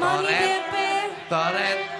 Mami Pepe. Toret.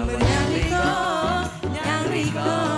rico, tan rico.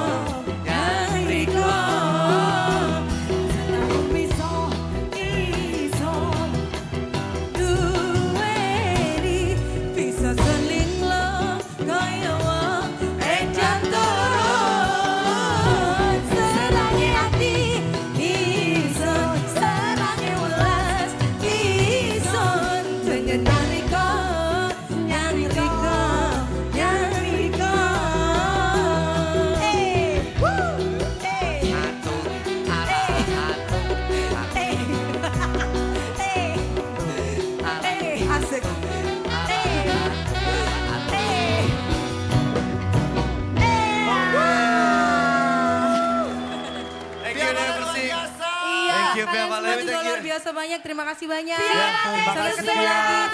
Thank you University. Iya, thank you Via iya, Valen. Thank you. luar Thank banyak. Terima kasih banyak. you, ketemu lagi.